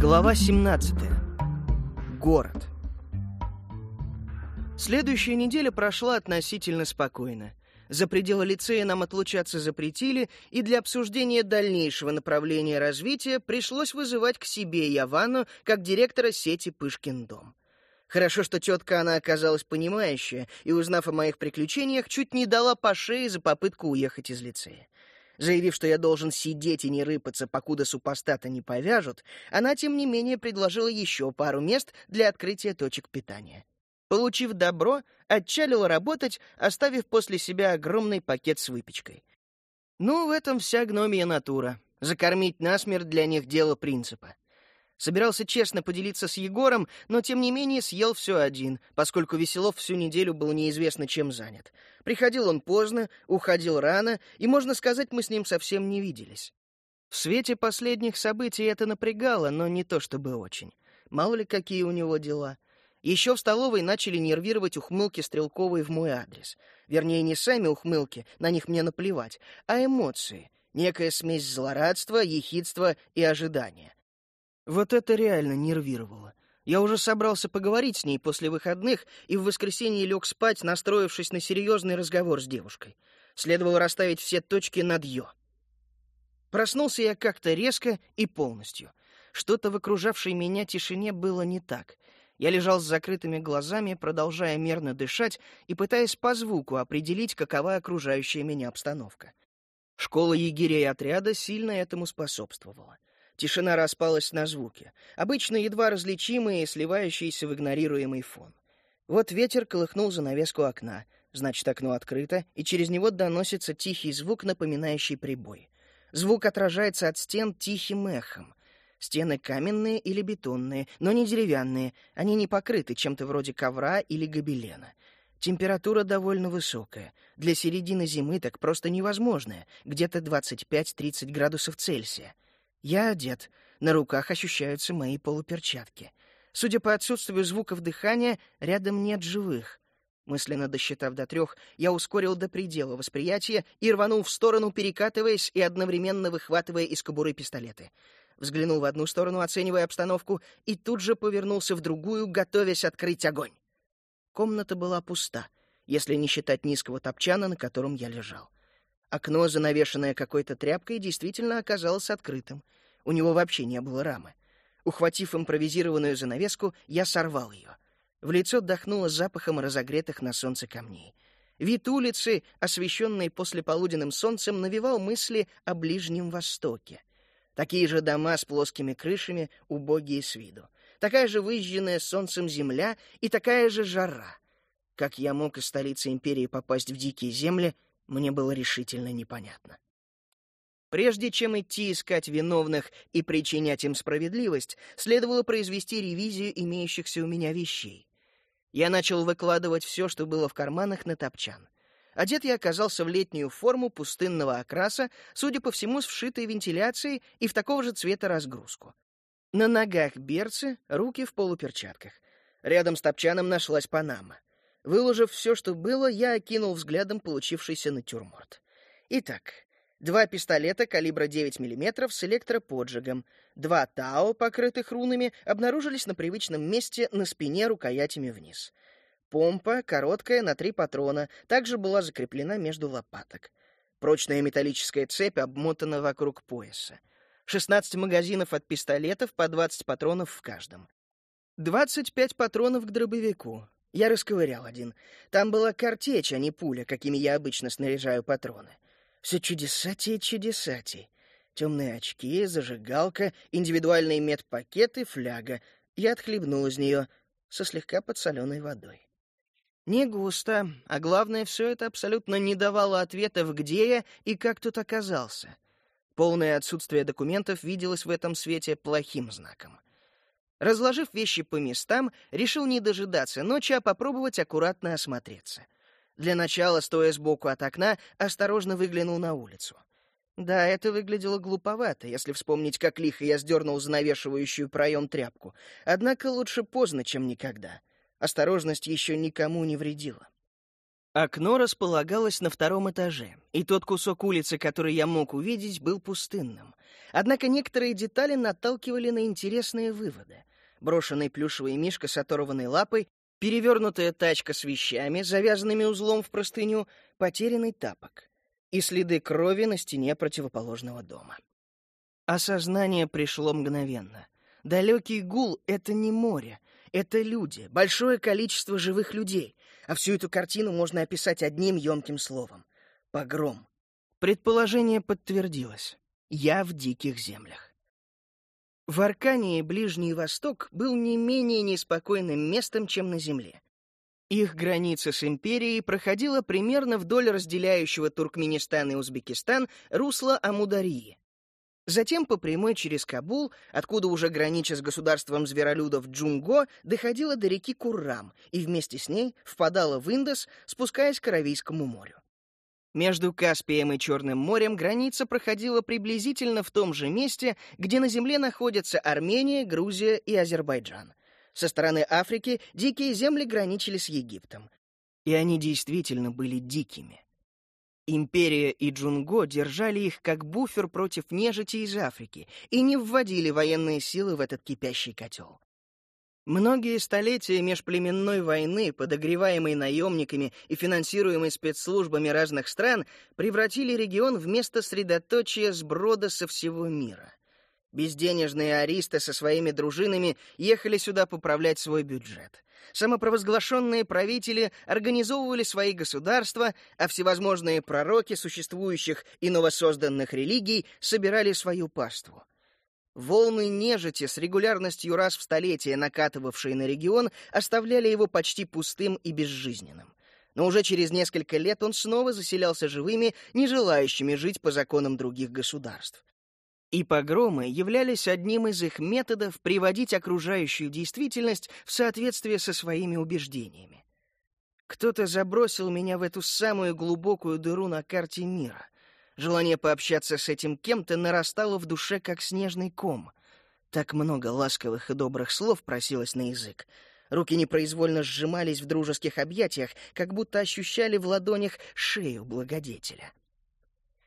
Глава 17. Город. Следующая неделя прошла относительно спокойно. За пределы лицея нам отлучаться запретили, и для обсуждения дальнейшего направления развития пришлось вызывать к себе Явану как директора сети «Пышкин дом». Хорошо, что тетка она оказалась понимающая, и, узнав о моих приключениях, чуть не дала по шее за попытку уехать из лицея. Заявив, что я должен сидеть и не рыпаться, покуда супостата не повяжут, она, тем не менее, предложила еще пару мест для открытия точек питания. Получив добро, отчалила работать, оставив после себя огромный пакет с выпечкой. Ну, в этом вся гномия натура. Закормить насмерть для них дело принципа. Собирался честно поделиться с Егором, но тем не менее съел все один, поскольку Веселов всю неделю был неизвестно чем занят. Приходил он поздно, уходил рано, и, можно сказать, мы с ним совсем не виделись. В свете последних событий это напрягало, но не то чтобы очень. Мало ли, какие у него дела. Еще в столовой начали нервировать ухмылки Стрелковой в мой адрес. Вернее, не сами ухмылки, на них мне наплевать, а эмоции. Некая смесь злорадства, ехидства и ожидания. Вот это реально нервировало. Я уже собрался поговорить с ней после выходных и в воскресенье лег спать, настроившись на серьезный разговор с девушкой. Следовало расставить все точки над «ё». Проснулся я как-то резко и полностью. Что-то в окружавшей меня тишине было не так. Я лежал с закрытыми глазами, продолжая мерно дышать и пытаясь по звуку определить, какова окружающая меня обстановка. Школа егерей отряда сильно этому способствовала. Тишина распалась на звуки, обычно едва различимые, сливающиеся в игнорируемый фон. Вот ветер колыхнул занавеску окна, значит, окно открыто, и через него доносится тихий звук, напоминающий прибой. Звук отражается от стен тихим эхом. Стены каменные или бетонные, но не деревянные, они не покрыты чем-то вроде ковра или гобелена. Температура довольно высокая. Для середины зимы так просто невозможная, где-то 25-30 градусов Цельсия. Я одет, на руках ощущаются мои полуперчатки. Судя по отсутствию звуков дыхания, рядом нет живых. Мысленно досчитав до трех, я ускорил до предела восприятия и рванул в сторону, перекатываясь и одновременно выхватывая из кобуры пистолеты. Взглянул в одну сторону, оценивая обстановку, и тут же повернулся в другую, готовясь открыть огонь. Комната была пуста, если не считать низкого топчана, на котором я лежал. Окно, занавешенное какой-то тряпкой, действительно оказалось открытым. У него вообще не было рамы. Ухватив импровизированную занавеску, я сорвал ее. В лицо дохнуло запахом разогретых на солнце камней. Вид улицы, освещенный послеполуденным солнцем, навевал мысли о Ближнем Востоке. Такие же дома с плоскими крышами, убогие с виду. Такая же выжженная солнцем земля и такая же жара. Как я мог из столицы империи попасть в дикие земли — мне было решительно непонятно. Прежде чем идти искать виновных и причинять им справедливость, следовало произвести ревизию имеющихся у меня вещей. Я начал выкладывать все, что было в карманах, на топчан. Одет я оказался в летнюю форму пустынного окраса, судя по всему, с вшитой вентиляцией и в такого же цвета разгрузку. На ногах берцы, руки в полуперчатках. Рядом с топчаном нашлась панама. Выложив все, что было, я окинул взглядом получившийся натюрморт. Итак, два пистолета калибра 9 мм с электроподжигом, два ТАО, покрытых рунами, обнаружились на привычном месте на спине рукоятями вниз. Помпа, короткая, на три патрона, также была закреплена между лопаток. Прочная металлическая цепь обмотана вокруг пояса. 16 магазинов от пистолетов по 20 патронов в каждом. 25 патронов к дробовику. Я расковырял один. Там была картечь, а не пуля, какими я обычно снаряжаю патроны. Все чудесатей чудесатей. Темные очки, зажигалка, индивидуальные медпакеты, фляга. Я отхлебнул из нее со слегка подсоленой водой. Не густо, а главное, все это абсолютно не давало ответов, где я и как тут оказался. Полное отсутствие документов виделось в этом свете плохим знаком. Разложив вещи по местам, решил не дожидаться ночи, а попробовать аккуратно осмотреться. Для начала, стоя сбоку от окна, осторожно выглянул на улицу. Да, это выглядело глуповато, если вспомнить, как лихо я сдернул занавешивающую проем тряпку. Однако лучше поздно, чем никогда. Осторожность еще никому не вредила. Окно располагалось на втором этаже, и тот кусок улицы, который я мог увидеть, был пустынным. Однако некоторые детали наталкивали на интересные выводы. Брошенный плюшевый мишка с оторванной лапой, перевернутая тачка с вещами, завязанными узлом в простыню, потерянный тапок и следы крови на стене противоположного дома. Осознание пришло мгновенно. Далекий гул — это не море, это люди, большое количество живых людей — а всю эту картину можно описать одним емким словом — погром. Предположение подтвердилось. Я в диких землях. В Аркании Ближний Восток был не менее неспокойным местом, чем на Земле. Их граница с империей проходила примерно вдоль разделяющего Туркменистан и Узбекистан русла Амударии. Затем по прямой через Кабул, откуда уже гранича с государством зверолюдов Джунго, доходила до реки Куррам и вместе с ней впадала в Индос, спускаясь к Аравийскому морю. Между Каспием и Черным морем граница проходила приблизительно в том же месте, где на земле находятся Армения, Грузия и Азербайджан. Со стороны Африки дикие земли граничили с Египтом. И они действительно были дикими. Империя и Джунго держали их как буфер против нежити из Африки и не вводили военные силы в этот кипящий котел. Многие столетия межплеменной войны, подогреваемой наемниками и финансируемой спецслужбами разных стран, превратили регион в место средоточия сброда со всего мира. Безденежные аристы со своими дружинами ехали сюда поправлять свой бюджет. Самопровозглашенные правители организовывали свои государства, а всевозможные пророки существующих и новосозданных религий собирали свою паству. Волны нежити с регулярностью раз в столетие накатывавшие на регион оставляли его почти пустым и безжизненным. Но уже через несколько лет он снова заселялся живыми, не желающими жить по законам других государств. И погромы являлись одним из их методов приводить окружающую действительность в соответствие со своими убеждениями. Кто-то забросил меня в эту самую глубокую дыру на карте мира. Желание пообщаться с этим кем-то нарастало в душе, как снежный ком. Так много ласковых и добрых слов просилось на язык. Руки непроизвольно сжимались в дружеских объятиях, как будто ощущали в ладонях шею благодетеля.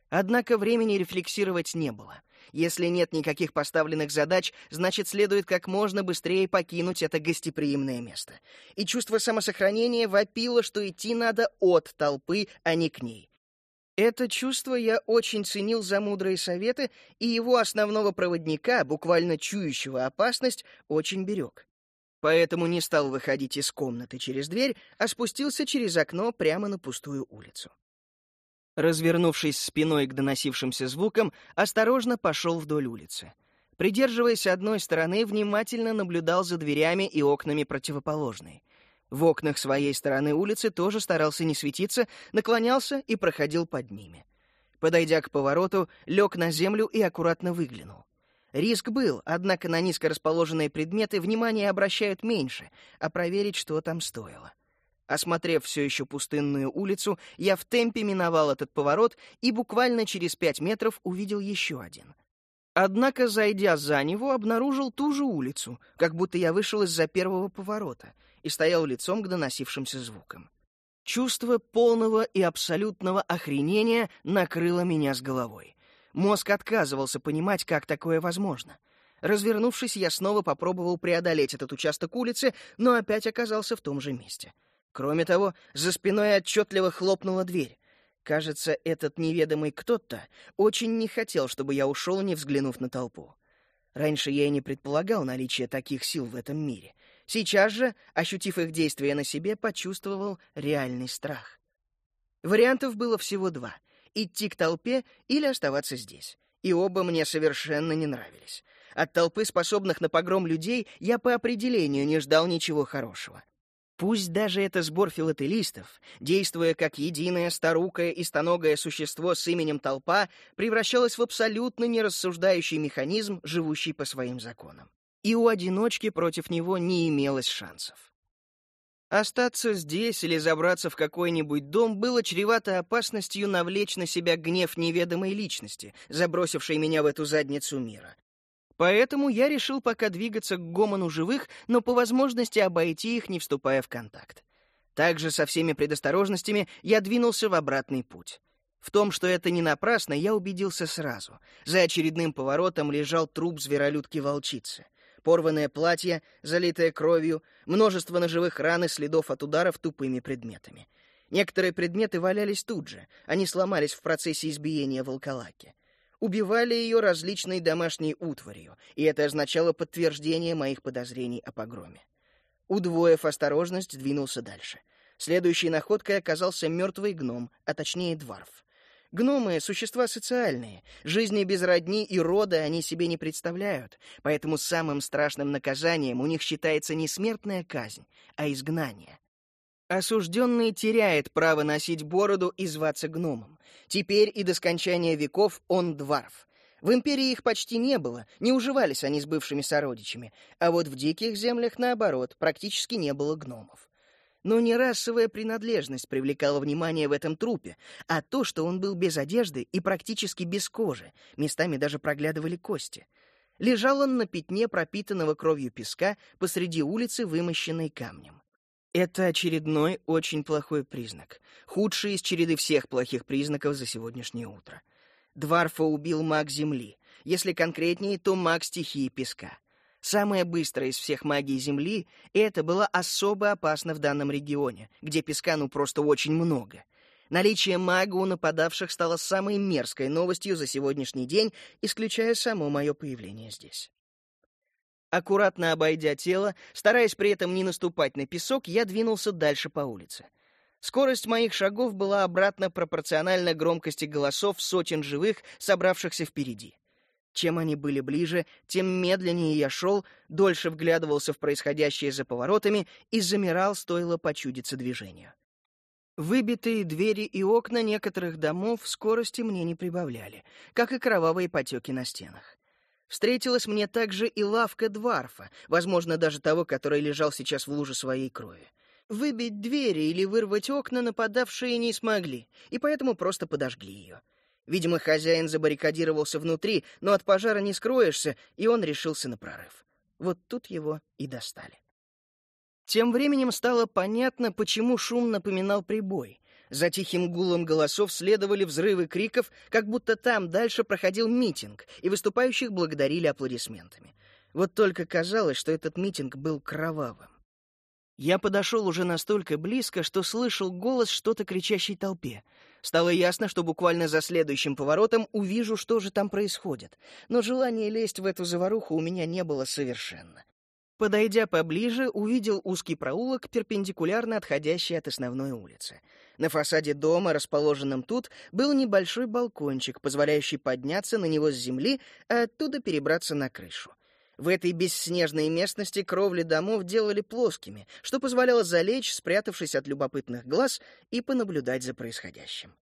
Однако времени рефлексировать не было — если нет никаких поставленных задач, значит, следует как можно быстрее покинуть это гостеприимное место. И чувство самосохранения вопило, что идти надо от толпы, а не к ней. Это чувство я очень ценил за мудрые советы, и его основного проводника, буквально чующего опасность, очень берег. Поэтому не стал выходить из комнаты через дверь, а спустился через окно прямо на пустую улицу. Развернувшись спиной к доносившимся звукам, осторожно пошел вдоль улицы. Придерживаясь одной стороны, внимательно наблюдал за дверями и окнами противоположной. В окнах своей стороны улицы тоже старался не светиться, наклонялся и проходил под ними. Подойдя к повороту, лег на землю и аккуратно выглянул. Риск был, однако на низко расположенные предметы внимание обращают меньше, а проверить, что там стоило. Осмотрев все еще пустынную улицу, я в темпе миновал этот поворот и буквально через пять метров увидел еще один. Однако, зайдя за него, обнаружил ту же улицу, как будто я вышел из-за первого поворота и стоял лицом к доносившимся звукам. Чувство полного и абсолютного охренения накрыло меня с головой. Мозг отказывался понимать, как такое возможно. Развернувшись, я снова попробовал преодолеть этот участок улицы, но опять оказался в том же месте — Кроме того, за спиной отчетливо хлопнула дверь. Кажется, этот неведомый кто-то очень не хотел, чтобы я ушел, не взглянув на толпу. Раньше я и не предполагал наличие таких сил в этом мире. Сейчас же, ощутив их действия на себе, почувствовал реальный страх. Вариантов было всего два — идти к толпе или оставаться здесь. И оба мне совершенно не нравились. От толпы, способных на погром людей, я по определению не ждал ничего хорошего. Пусть даже это сбор филателистов, действуя как единое старукое и стоногое существо с именем толпа, превращалось в абсолютно нерассуждающий механизм, живущий по своим законам. И у одиночки против него не имелось шансов. Остаться здесь или забраться в какой-нибудь дом было чревато опасностью навлечь на себя гнев неведомой личности, забросившей меня в эту задницу мира, Поэтому я решил пока двигаться к гомону живых, но по возможности обойти их, не вступая в контакт. Также со всеми предосторожностями я двинулся в обратный путь. В том, что это не напрасно, я убедился сразу. За очередным поворотом лежал труп зверолюдки-волчицы. Порванное платье, залитое кровью, множество ножевых ран и следов от ударов тупыми предметами. Некоторые предметы валялись тут же, они сломались в процессе избиения волколаки. Убивали ее различной домашней утварью, и это означало подтверждение моих подозрений о погроме. Удвоив осторожность, двинулся дальше. Следующей находкой оказался мертвый гном, а точнее дварф. Гномы — существа социальные. Жизни без родни и рода они себе не представляют, поэтому самым страшным наказанием у них считается не смертная казнь, а изгнание. Осужденный теряет право носить бороду и зваться гномом. Теперь и до скончания веков он дварф. В империи их почти не было, не уживались они с бывшими сородичами, а вот в диких землях, наоборот, практически не было гномов. Но не расовая принадлежность привлекала внимание в этом трупе, а то, что он был без одежды и практически без кожи, местами даже проглядывали кости. Лежал он на пятне пропитанного кровью песка посреди улицы, вымощенной камнем. Это очередной очень плохой признак, худший из череды всех плохих признаков за сегодняшнее утро. Дварфа убил маг Земли. Если конкретнее, то маг стихии песка. Самая быстрая из всех магий Земли, и это было особо опасно в данном регионе, где песка ну просто очень много. Наличие мага у нападавших стало самой мерзкой новостью за сегодняшний день, исключая само мое появление здесь. Аккуратно обойдя тело, стараясь при этом не наступать на песок, я двинулся дальше по улице. Скорость моих шагов была обратно пропорциональна громкости голосов сотен живых, собравшихся впереди. Чем они были ближе, тем медленнее я шел, дольше вглядывался в происходящее за поворотами и замирал, стоило почудиться движению. Выбитые двери и окна некоторых домов скорости мне не прибавляли, как и кровавые потеки на стенах. Встретилась мне также и лавка Дварфа, возможно, даже того, который лежал сейчас в луже своей крови. Выбить двери или вырвать окна нападавшие не смогли, и поэтому просто подожгли ее. Видимо, хозяин забаррикадировался внутри, но от пожара не скроешься, и он решился на прорыв. Вот тут его и достали. Тем временем стало понятно, почему шум напоминал прибой. За тихим гулом голосов следовали взрывы криков, как будто там дальше проходил митинг, и выступающих благодарили аплодисментами. Вот только казалось, что этот митинг был кровавым. Я подошел уже настолько близко, что слышал голос что-то кричащей толпе. Стало ясно, что буквально за следующим поворотом увижу, что же там происходит. Но желания лезть в эту заваруху у меня не было совершенно. Подойдя поближе, увидел узкий проулок, перпендикулярно отходящий от основной улицы. На фасаде дома, расположенном тут, был небольшой балкончик, позволяющий подняться на него с земли, а оттуда перебраться на крышу. В этой бесснежной местности кровли домов делали плоскими, что позволяло залечь, спрятавшись от любопытных глаз, и понаблюдать за происходящим.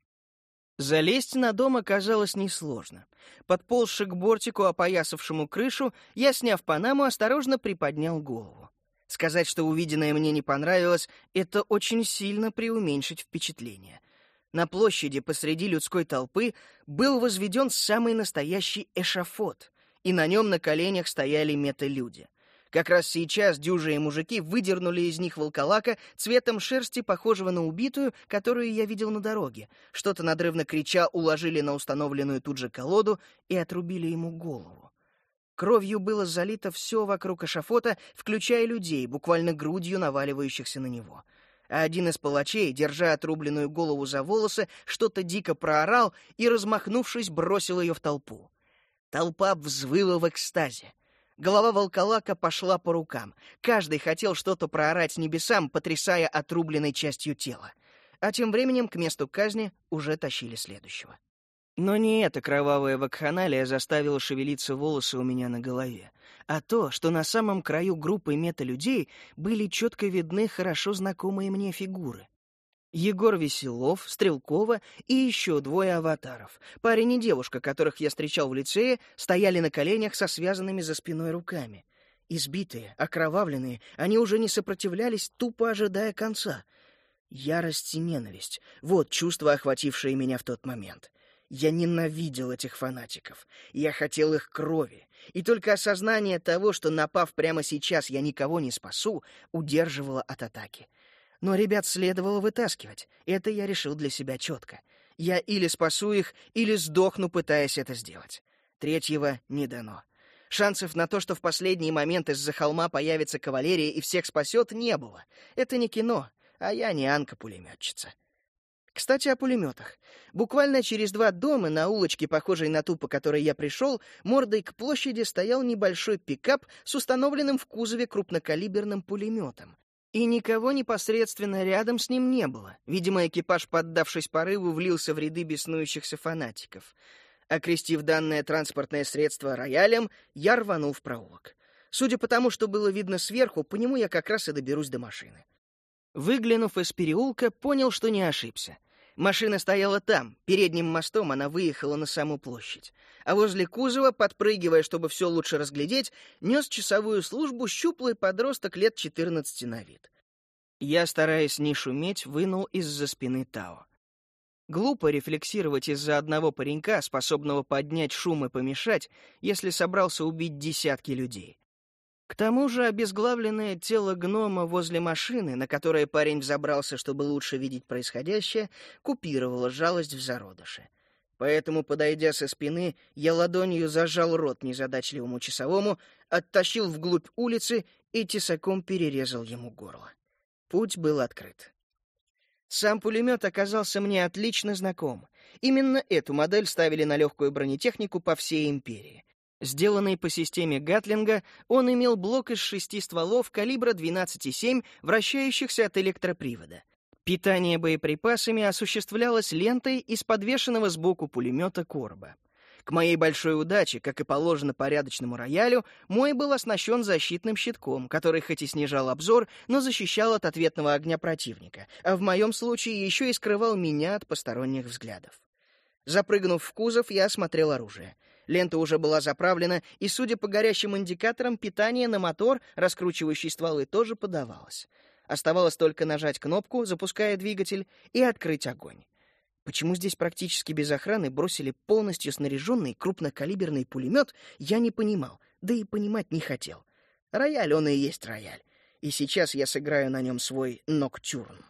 Залезть на дом оказалось несложно. Подползши к бортику, опоясавшему крышу, я, сняв панаму, осторожно приподнял голову. Сказать, что увиденное мне не понравилось, это очень сильно преуменьшить впечатление. На площади посреди людской толпы был возведен самый настоящий эшафот — и на нем на коленях стояли металюди. Как раз сейчас дюжие мужики выдернули из них волколака цветом шерсти, похожего на убитую, которую я видел на дороге. Что-то надрывно крича уложили на установленную тут же колоду и отрубили ему голову. Кровью было залито все вокруг эшафота, включая людей, буквально грудью наваливающихся на него. А один из палачей, держа отрубленную голову за волосы, что-то дико проорал и, размахнувшись, бросил ее в толпу. Толпа взвыла в экстазе. Голова волколака пошла по рукам. Каждый хотел что-то проорать небесам, потрясая отрубленной частью тела. А тем временем к месту казни уже тащили следующего. Но не эта кровавая вакханалия заставила шевелиться волосы у меня на голове, а то, что на самом краю группы мета-людей были четко видны хорошо знакомые мне фигуры. Егор Веселов, Стрелкова и еще двое аватаров. Парень и девушка, которых я встречал в лицее, стояли на коленях со связанными за спиной руками. Избитые, окровавленные, они уже не сопротивлялись, тупо ожидая конца. Ярость и ненависть — вот чувства, охватившие меня в тот момент. Я ненавидел этих фанатиков. Я хотел их крови. И только осознание того, что, напав прямо сейчас, я никого не спасу, удерживало от атаки. Но ребят следовало вытаскивать. Это я решил для себя четко. Я или спасу их, или сдохну, пытаясь это сделать. Третьего не дано. Шансов на то, что в последний момент из-за холма появится кавалерия и всех спасет, не было. Это не кино, а я не Анка-пулеметчица. Кстати, о пулеметах. Буквально через два дома на улочке, похожей на ту, по которой я пришел, мордой к площади стоял небольшой пикап с установленным в кузове крупнокалиберным пулеметом. И никого непосредственно рядом с ним не было. Видимо, экипаж, поддавшись порыву, влился в ряды беснующихся фанатиков. Окрестив данное транспортное средство роялем, я рванул в проулок. Судя по тому, что было видно сверху, по нему я как раз и доберусь до машины. Выглянув из переулка, понял, что не ошибся. Машина стояла там, передним мостом она выехала на саму площадь. А возле кузова, подпрыгивая, чтобы все лучше разглядеть, нес часовую службу щуплый подросток лет 14 на вид. Я, стараясь не шуметь, вынул из-за спины Тао. Глупо рефлексировать из-за одного паренька, способного поднять шум и помешать, если собрался убить десятки людей. К тому же обезглавленное тело гнома возле машины, на которое парень взобрался, чтобы лучше видеть происходящее, купировало жалость в зародыше. Поэтому, подойдя со спины, я ладонью зажал рот незадачливому часовому, оттащил вглубь улицы и тесаком перерезал ему горло. Путь был открыт. Сам пулемет оказался мне отлично знаком. Именно эту модель ставили на легкую бронетехнику по всей империи. Сделанный по системе Гатлинга, он имел блок из шести стволов калибра 12,7, вращающихся от электропривода. Питание боеприпасами осуществлялось лентой из подвешенного сбоку пулемета корба. К моей большой удаче, как и положено порядочному роялю, мой был оснащен защитным щитком, который хоть и снижал обзор, но защищал от ответного огня противника, а в моем случае еще и скрывал меня от посторонних взглядов. Запрыгнув в кузов, я осмотрел оружие — Лента уже была заправлена, и, судя по горящим индикаторам, питание на мотор, раскручивающий стволы, тоже подавалось. Оставалось только нажать кнопку, запуская двигатель, и открыть огонь. Почему здесь практически без охраны бросили полностью снаряженный крупнокалиберный пулемет, я не понимал, да и понимать не хотел. Рояль он и есть рояль. И сейчас я сыграю на нем свой ноктюрн.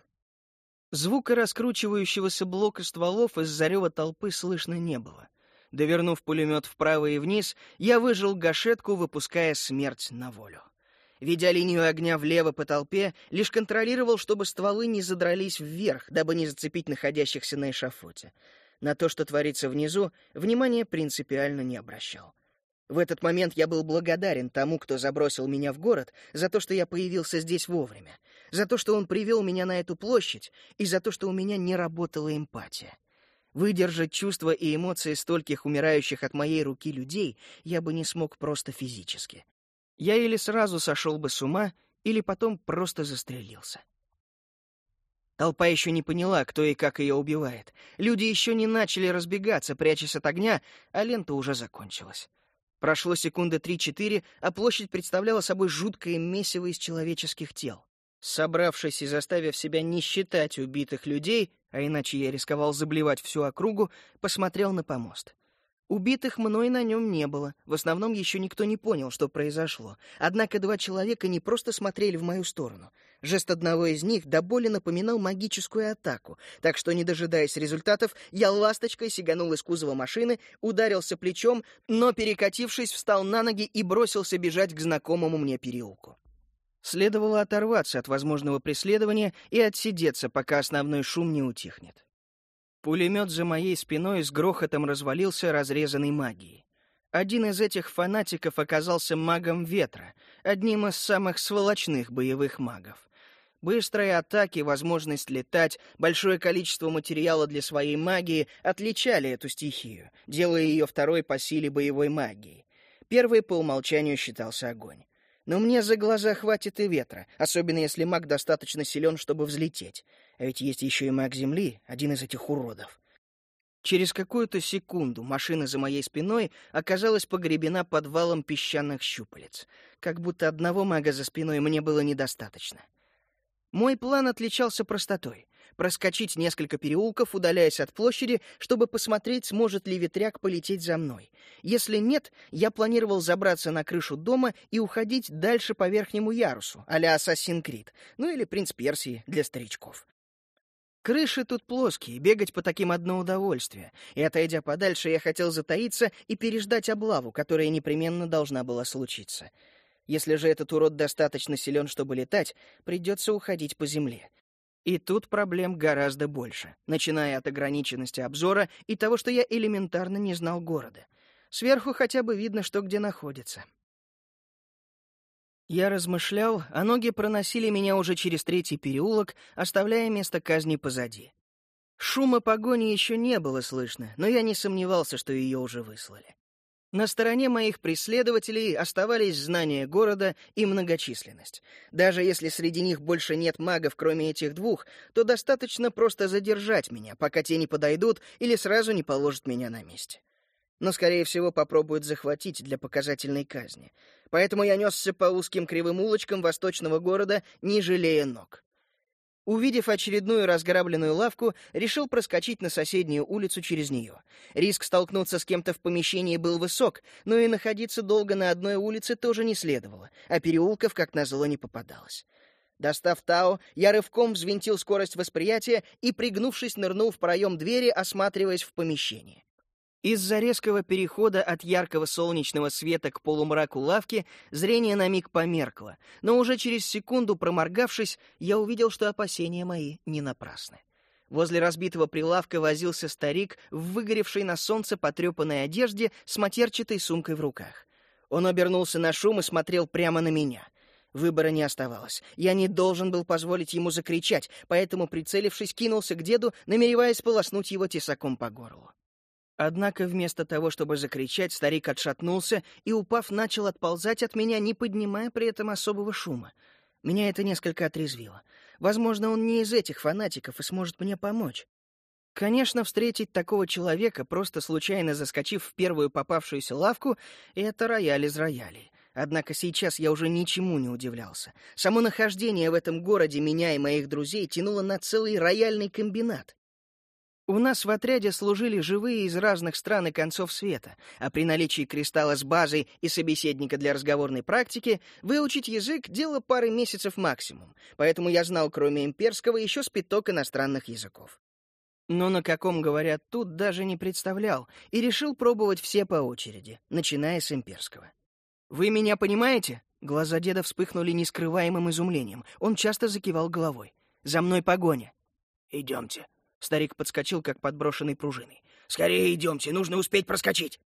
Звука раскручивающегося блока стволов из-за рева толпы слышно не было. Довернув пулемет вправо и вниз, я выжил гашетку, выпуская смерть на волю. Ведя линию огня влево по толпе, лишь контролировал, чтобы стволы не задрались вверх, дабы не зацепить находящихся на эшафоте. На то, что творится внизу, внимания принципиально не обращал. В этот момент я был благодарен тому, кто забросил меня в город, за то, что я появился здесь вовремя, за то, что он привел меня на эту площадь, и за то, что у меня не работала эмпатия. Выдержать чувства и эмоции стольких умирающих от моей руки людей я бы не смог просто физически. Я или сразу сошел бы с ума, или потом просто застрелился. Толпа еще не поняла, кто и как ее убивает. Люди еще не начали разбегаться, прячась от огня, а лента уже закончилась. Прошло секунды три-четыре, а площадь представляла собой жуткое месиво из человеческих тел. Собравшись и заставив себя не считать убитых людей, а иначе я рисковал заблевать всю округу, посмотрел на помост. Убитых мной на нем не было, в основном еще никто не понял, что произошло. Однако два человека не просто смотрели в мою сторону. Жест одного из них до боли напоминал магическую атаку, так что, не дожидаясь результатов, я ласточкой сиганул из кузова машины, ударился плечом, но, перекатившись, встал на ноги и бросился бежать к знакомому мне переулку. Следовало оторваться от возможного преследования и отсидеться, пока основной шум не утихнет. Пулемет за моей спиной с грохотом развалился разрезанной магией. Один из этих фанатиков оказался магом ветра, одним из самых сволочных боевых магов. Быстрые атаки, возможность летать, большое количество материала для своей магии отличали эту стихию, делая ее второй по силе боевой магии. Первый по умолчанию считался огонь. Но мне за глаза хватит и ветра, особенно если маг достаточно силен, чтобы взлететь. А ведь есть еще и маг Земли, один из этих уродов. Через какую-то секунду машина за моей спиной оказалась погребена под валом песчаных щупалец. Как будто одного мага за спиной мне было недостаточно. Мой план отличался простотой. Проскочить несколько переулков, удаляясь от площади, чтобы посмотреть, сможет ли ветряк полететь за мной. Если нет, я планировал забраться на крышу дома и уходить дальше по верхнему ярусу, а-ля Ассасин Крид, ну или Принц Персии для старичков. Крыши тут плоские, бегать по таким одно удовольствие, и, отойдя подальше, я хотел затаиться и переждать облаву, которая непременно должна была случиться. Если же этот урод достаточно силен, чтобы летать, придется уходить по земле. И тут проблем гораздо больше, начиная от ограниченности обзора и того, что я элементарно не знал города. Сверху хотя бы видно, что где находится. Я размышлял, а ноги проносили меня уже через третий переулок, оставляя место казни позади. Шума погони еще не было слышно, но я не сомневался, что ее уже выслали. На стороне моих преследователей оставались знания города и многочисленность. Даже если среди них больше нет магов, кроме этих двух, то достаточно просто задержать меня, пока те не подойдут или сразу не положат меня на месте. Но, скорее всего, попробуют захватить для показательной казни. Поэтому я несся по узким кривым улочкам восточного города, не жалея ног. Увидев очередную разграбленную лавку, решил проскочить на соседнюю улицу через нее. Риск столкнуться с кем-то в помещении был высок, но и находиться долго на одной улице тоже не следовало, а переулков, как назло, не попадалось. Достав Тао, я рывком взвинтил скорость восприятия и, пригнувшись, нырнул в проем двери, осматриваясь в помещении. Из-за резкого перехода от яркого солнечного света к полумраку лавки зрение на миг померкло, но уже через секунду, проморгавшись, я увидел, что опасения мои не напрасны. Возле разбитого прилавка возился старик в выгоревшей на солнце потрепанной одежде с матерчатой сумкой в руках. Он обернулся на шум и смотрел прямо на меня. Выбора не оставалось. Я не должен был позволить ему закричать, поэтому, прицелившись, кинулся к деду, намереваясь полоснуть его тесаком по горлу. Однако вместо того, чтобы закричать, старик отшатнулся и, упав, начал отползать от меня, не поднимая при этом особого шума. Меня это несколько отрезвило. Возможно, он не из этих фанатиков и сможет мне помочь. Конечно, встретить такого человека, просто случайно заскочив в первую попавшуюся лавку, это рояль из роялей. Однако сейчас я уже ничему не удивлялся. Само нахождение в этом городе меня и моих друзей тянуло на целый рояльный комбинат. У нас в отряде служили живые из разных стран и концов света, а при наличии кристалла с базой и собеседника для разговорной практики выучить язык — дело пары месяцев максимум, поэтому я знал, кроме имперского, еще спиток иностранных языков. Но на каком говорят тут, даже не представлял, и решил пробовать все по очереди, начиная с имперского. «Вы меня понимаете?» Глаза деда вспыхнули нескрываемым изумлением. Он часто закивал головой. «За мной погоня». «Идемте», Старик подскочил, как подброшенный пружиной. «Скорее идемте, нужно успеть проскочить!»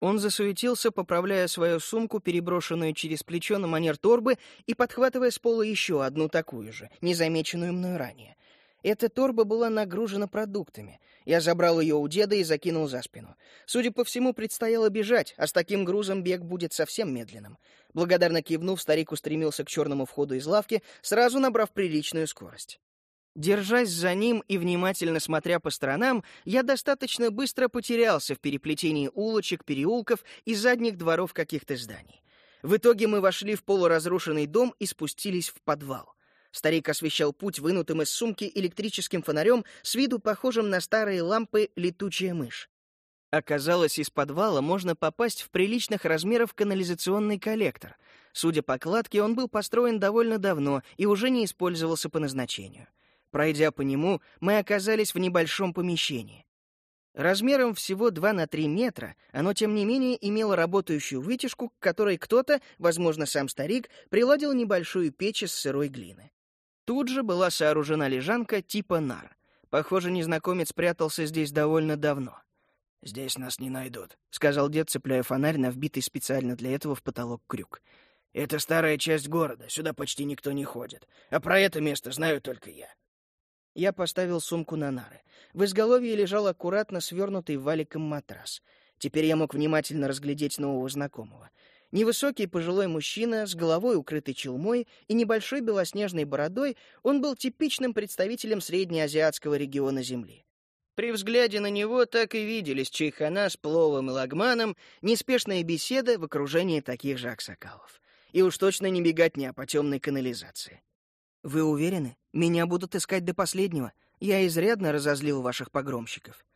Он засуетился, поправляя свою сумку, переброшенную через плечо на манер торбы, и подхватывая с пола еще одну такую же, незамеченную мной ранее. Эта торба была нагружена продуктами. Я забрал ее у деда и закинул за спину. Судя по всему, предстояло бежать, а с таким грузом бег будет совсем медленным. Благодарно кивнув, старик устремился к черному входу из лавки, сразу набрав приличную скорость. Держась за ним и внимательно смотря по сторонам, я достаточно быстро потерялся в переплетении улочек, переулков и задних дворов каких-то зданий. В итоге мы вошли в полуразрушенный дом и спустились в подвал. Старик освещал путь вынутым из сумки электрическим фонарем, с виду похожим на старые лампы «летучая мышь». Оказалось, из подвала можно попасть в приличных размеров канализационный коллектор. Судя по кладке, он был построен довольно давно и уже не использовался по назначению. Пройдя по нему, мы оказались в небольшом помещении. Размером всего 2 на 3 метра, оно, тем не менее, имело работающую вытяжку, к которой кто-то, возможно, сам старик, приладил небольшую печь из сырой глины. Тут же была сооружена лежанка типа нар. Похоже, незнакомец прятался здесь довольно давно. «Здесь нас не найдут», — сказал дед, цепляя фонарь на вбитый специально для этого в потолок крюк. «Это старая часть города, сюда почти никто не ходит. А про это место знаю только я. Я поставил сумку на нары. В изголовье лежал аккуратно свернутый валиком матрас. Теперь я мог внимательно разглядеть нового знакомого. Невысокий пожилой мужчина с головой, укрытой челмой, и небольшой белоснежной бородой, он был типичным представителем среднеазиатского региона Земли. При взгляде на него так и виделись чайхана с пловом и лагманом, неспешная беседа в окружении таких же аксакалов. И уж точно не беготня по темной канализации. «Вы уверены? Меня будут искать до последнего», — Я изрядно разозлил ваших погромщиков.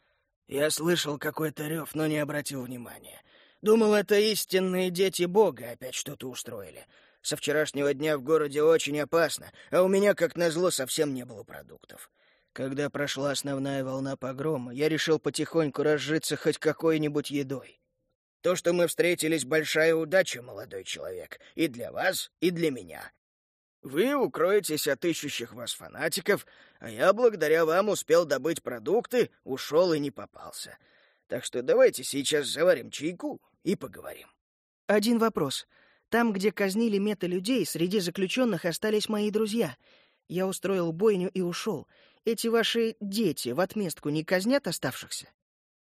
Я слышал какой-то рев, но не обратил внимания. Думал, это истинные дети Бога опять что-то устроили. Со вчерашнего дня в городе очень опасно, а у меня, как назло, совсем не было продуктов. Когда прошла основная волна погрома, я решил потихоньку разжиться хоть какой-нибудь едой. То, что мы встретились, большая удача, молодой человек, и для вас, и для меня. Вы укроетесь от ищущих вас фанатиков, а я благодаря вам успел добыть продукты, ушел и не попался. Так что давайте сейчас заварим чайку и поговорим. Один вопрос. Там, где казнили мета-людей, среди заключенных остались мои друзья. Я устроил бойню и ушел. Эти ваши дети в отместку не казнят оставшихся?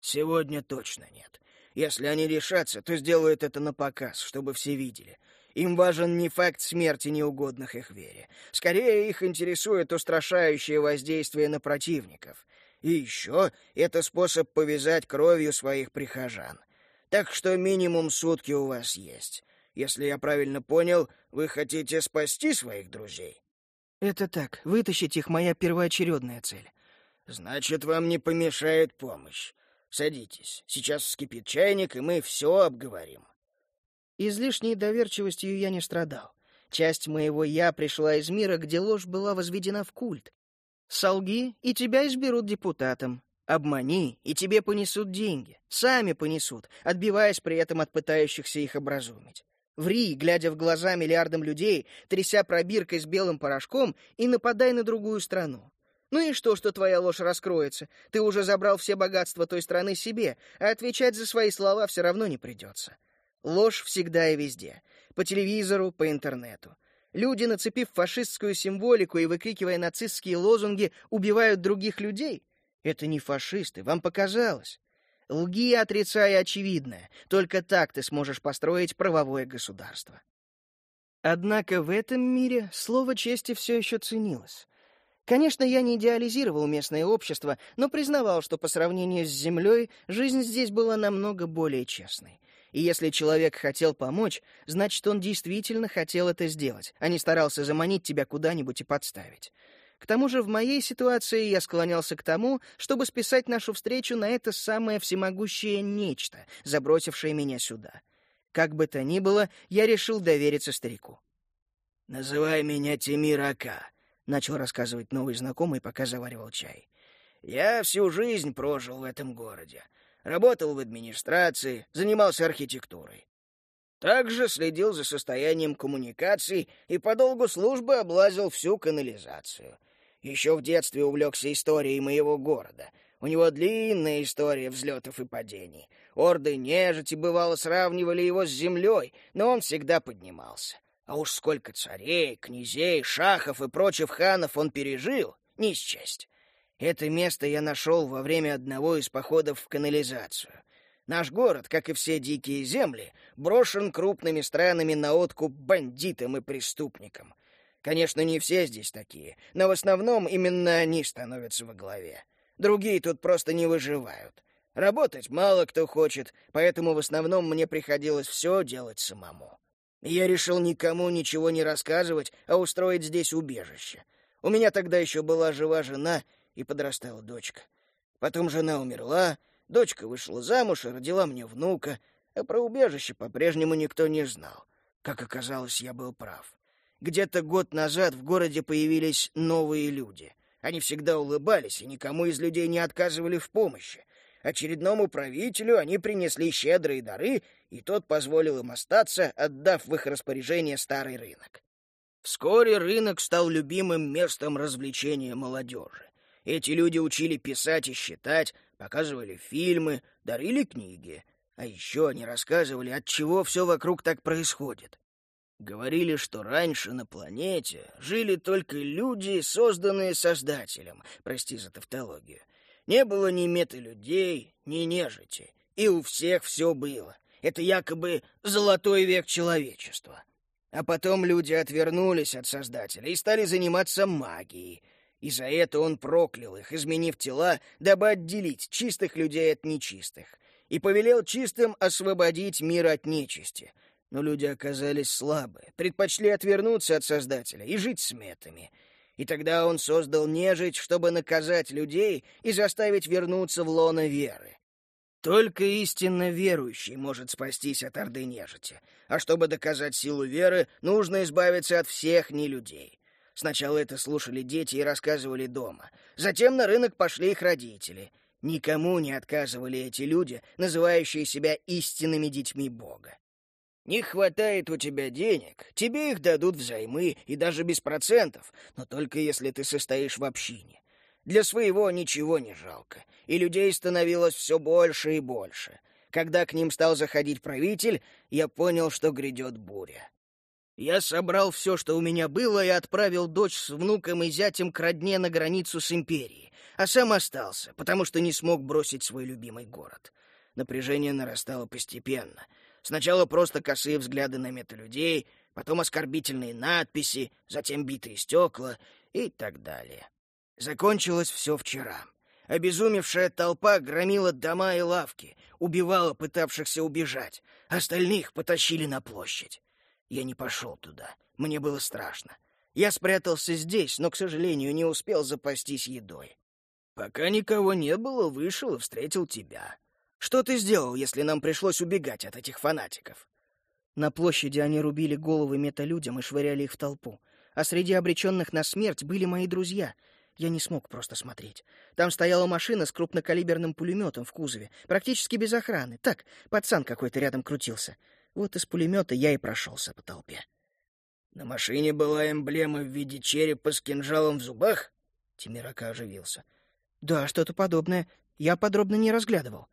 Сегодня точно нет. Если они решатся, то сделают это на показ, чтобы все видели. Им важен не факт смерти неугодных их вере. Скорее их интересует устрашающее воздействие на противников. И еще это способ повязать кровью своих прихожан. Так что минимум сутки у вас есть. Если я правильно понял, вы хотите спасти своих друзей? Это так. Вытащить их — моя первоочередная цель. Значит, вам не помешает помощь. Садитесь. Сейчас вскипит чайник, и мы все обговорим. Излишней доверчивостью я не страдал. Часть моего «я» пришла из мира, где ложь была возведена в культ. Солги, и тебя изберут депутатом. Обмани, и тебе понесут деньги. Сами понесут, отбиваясь при этом от пытающихся их образумить. Ври, глядя в глаза миллиардам людей, тряся пробиркой с белым порошком и нападай на другую страну. Ну и что, что твоя ложь раскроется? Ты уже забрал все богатства той страны себе, а отвечать за свои слова все равно не придется. Ложь всегда и везде. По телевизору, по интернету. Люди, нацепив фашистскую символику и выкрикивая нацистские лозунги, убивают других людей. Это не фашисты, вам показалось. Лги, отрицая очевидное. Только так ты сможешь построить правовое государство. Однако в этом мире слово чести все еще ценилось. Конечно, я не идеализировал местное общество, но признавал, что по сравнению с землей жизнь здесь была намного более честной. И если человек хотел помочь, значит, он действительно хотел это сделать, а не старался заманить тебя куда-нибудь и подставить. К тому же в моей ситуации я склонялся к тому, чтобы списать нашу встречу на это самое всемогущее нечто, забросившее меня сюда. Как бы то ни было, я решил довериться старику. «Называй меня Тимир Ака», — начал рассказывать новый знакомый, пока заваривал чай. «Я всю жизнь прожил в этом городе работал в администрации, занимался архитектурой. Также следил за состоянием коммуникаций и по долгу службы облазил всю канализацию. Еще в детстве увлекся историей моего города. У него длинная история взлетов и падений. Орды нежити, бывало, сравнивали его с землей, но он всегда поднимался. А уж сколько царей, князей, шахов и прочих ханов он пережил, не счесть. Это место я нашел во время одного из походов в канализацию. Наш город, как и все дикие земли, брошен крупными странами на откуп бандитам и преступникам. Конечно, не все здесь такие, но в основном именно они становятся во главе. Другие тут просто не выживают. Работать мало кто хочет, поэтому в основном мне приходилось все делать самому. Я решил никому ничего не рассказывать, а устроить здесь убежище. У меня тогда еще была жива жена — и подрастала дочка. Потом жена умерла, дочка вышла замуж и родила мне внука, а про убежище по-прежнему никто не знал. Как оказалось, я был прав. Где-то год назад в городе появились новые люди. Они всегда улыбались и никому из людей не отказывали в помощи. Очередному правителю они принесли щедрые дары, и тот позволил им остаться, отдав в их распоряжение старый рынок. Вскоре рынок стал любимым местом развлечения молодежи. Эти люди учили писать и считать, показывали фильмы, дарили книги. А еще они рассказывали, от чего все вокруг так происходит. Говорили, что раньше на планете жили только люди, созданные Создателем, прости за тавтологию. Не было ни металюдей, ни нежити, и у всех все было. Это якобы золотой век человечества. А потом люди отвернулись от Создателя и стали заниматься магией — и за это он проклял их, изменив тела, дабы отделить чистых людей от нечистых, и повелел чистым освободить мир от нечисти. Но люди оказались слабы, предпочли отвернуться от Создателя и жить с метами. И тогда он создал нежить, чтобы наказать людей и заставить вернуться в лоно веры. Только истинно верующий может спастись от орды нежити. А чтобы доказать силу веры, нужно избавиться от всех нелюдей. Сначала это слушали дети и рассказывали дома. Затем на рынок пошли их родители. Никому не отказывали эти люди, называющие себя истинными детьми Бога. Не хватает у тебя денег, тебе их дадут взаймы и даже без процентов, но только если ты состоишь в общине. Для своего ничего не жалко, и людей становилось все больше и больше. Когда к ним стал заходить правитель, я понял, что грядет буря. Я собрал все, что у меня было, и отправил дочь с внуком и зятем к родне на границу с империей, а сам остался, потому что не смог бросить свой любимый город. Напряжение нарастало постепенно — Сначала просто косые взгляды на металюдей, потом оскорбительные надписи, затем битые стекла и так далее. Закончилось все вчера. Обезумевшая толпа громила дома и лавки, убивала пытавшихся убежать. Остальных потащили на площадь. Я не пошел туда. Мне было страшно. Я спрятался здесь, но, к сожалению, не успел запастись едой. Пока никого не было, вышел и встретил тебя. Что ты сделал, если нам пришлось убегать от этих фанатиков?» На площади они рубили головы металюдям и швыряли их в толпу. А среди обреченных на смерть были мои друзья. Я не смог просто смотреть. Там стояла машина с крупнокалиберным пулеметом в кузове, практически без охраны. Так, пацан какой-то рядом крутился. Вот из пулемета я и прошелся по толпе. «На машине была эмблема в виде черепа с кинжалом в зубах?» Тимирака оживился. «Да, что-то подобное. Я подробно не разглядывал.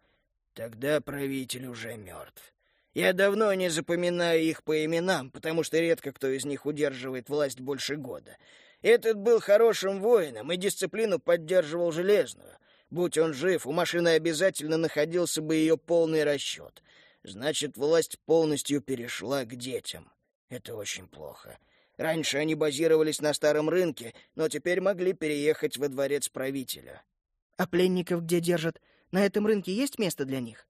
Тогда правитель уже мертв. Я давно не запоминаю их по именам, потому что редко кто из них удерживает власть больше года. Этот был хорошим воином и дисциплину поддерживал железную. Будь он жив, у машины обязательно находился бы ее полный расчет. Значит, власть полностью перешла к детям. Это очень плохо. Раньше они базировались на старом рынке, но теперь могли переехать во дворец правителя. А пленников где держат? На этом рынке есть место для них?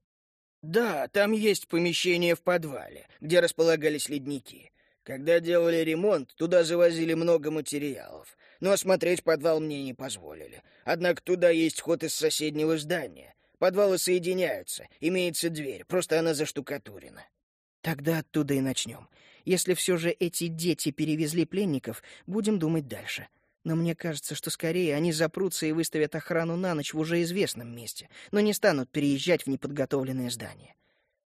Да, там есть помещение в подвале, где располагались ледники. Когда делали ремонт, туда завозили много материалов, но осмотреть подвал мне не позволили. Однако туда есть ход из соседнего здания. Подвалы соединяются, имеется дверь, просто она заштукатурена. Тогда оттуда и начнем. Если все же эти дети перевезли пленников, будем думать дальше. Но мне кажется, что скорее они запрутся и выставят охрану на ночь в уже известном месте, но не станут переезжать в неподготовленное здание.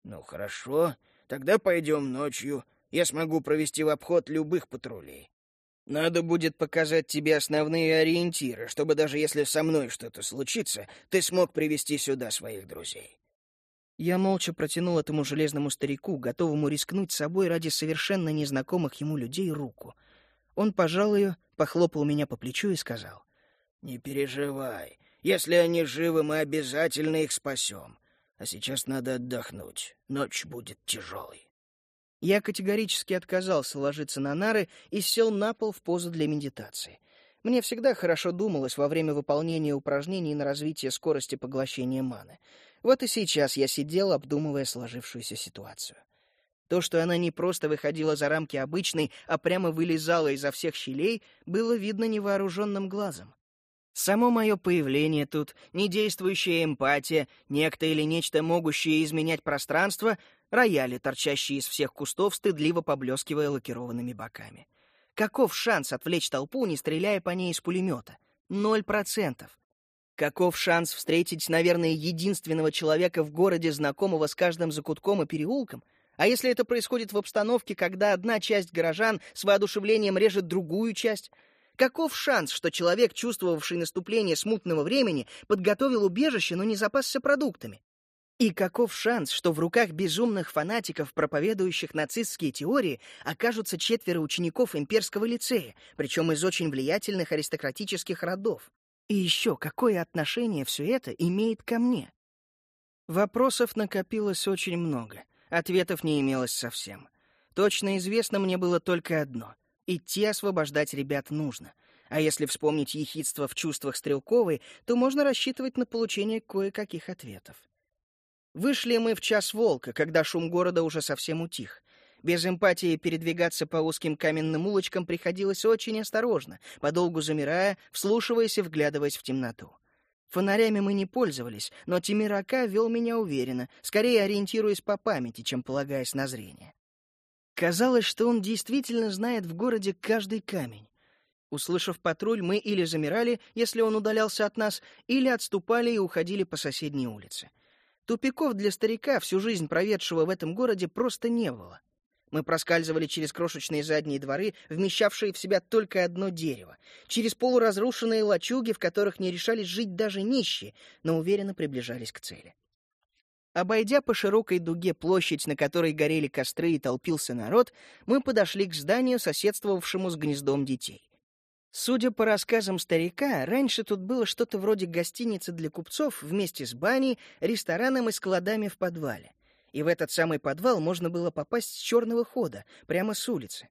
Ну хорошо, тогда пойдем ночью. Я смогу провести в обход любых патрулей. Надо будет показать тебе основные ориентиры, чтобы даже если со мной что-то случится, ты смог привести сюда своих друзей. Я молча протянул этому железному старику, готовому рискнуть собой ради совершенно незнакомых ему людей, руку. Он пожал ее, похлопал меня по плечу и сказал. «Не переживай. Если они живы, мы обязательно их спасем. А сейчас надо отдохнуть. Ночь будет тяжелой». Я категорически отказался ложиться на нары и сел на пол в позу для медитации. Мне всегда хорошо думалось во время выполнения упражнений на развитие скорости поглощения маны. Вот и сейчас я сидел, обдумывая сложившуюся ситуацию. То, что она не просто выходила за рамки обычной, а прямо вылезала изо всех щелей, было видно невооруженным глазом. Само мое появление тут, недействующая эмпатия, некто или нечто, могущее изменять пространство, рояли, торчащие из всех кустов, стыдливо поблескивая лакированными боками. Каков шанс отвлечь толпу, не стреляя по ней из пулемета? Ноль процентов. Каков шанс встретить, наверное, единственного человека в городе, знакомого с каждым закутком и переулком — а если это происходит в обстановке, когда одна часть горожан с воодушевлением режет другую часть? Каков шанс, что человек, чувствовавший наступление смутного времени, подготовил убежище, но не запасся продуктами? И каков шанс, что в руках безумных фанатиков, проповедующих нацистские теории, окажутся четверо учеников имперского лицея, причем из очень влиятельных аристократических родов? И еще какое отношение все это имеет ко мне? Вопросов накопилось очень много — Ответов не имелось совсем. Точно известно мне было только одно — идти освобождать ребят нужно. А если вспомнить ехидство в чувствах Стрелковой, то можно рассчитывать на получение кое-каких ответов. Вышли мы в час волка, когда шум города уже совсем утих. Без эмпатии передвигаться по узким каменным улочкам приходилось очень осторожно, подолгу замирая, вслушиваясь и вглядываясь в темноту. Фонарями мы не пользовались, но Тимирака вел меня уверенно, скорее ориентируясь по памяти, чем полагаясь на зрение. Казалось, что он действительно знает в городе каждый камень. Услышав патруль, мы или замирали, если он удалялся от нас, или отступали и уходили по соседней улице. Тупиков для старика, всю жизнь проведшего в этом городе, просто не было. Мы проскальзывали через крошечные задние дворы, вмещавшие в себя только одно дерево, через полуразрушенные лачуги, в которых не решались жить даже нищие, но уверенно приближались к цели. Обойдя по широкой дуге площадь, на которой горели костры и толпился народ, мы подошли к зданию, соседствовавшему с гнездом детей. Судя по рассказам старика, раньше тут было что-то вроде гостиницы для купцов вместе с баней, рестораном и складами в подвале и в этот самый подвал можно было попасть с черного хода, прямо с улицы.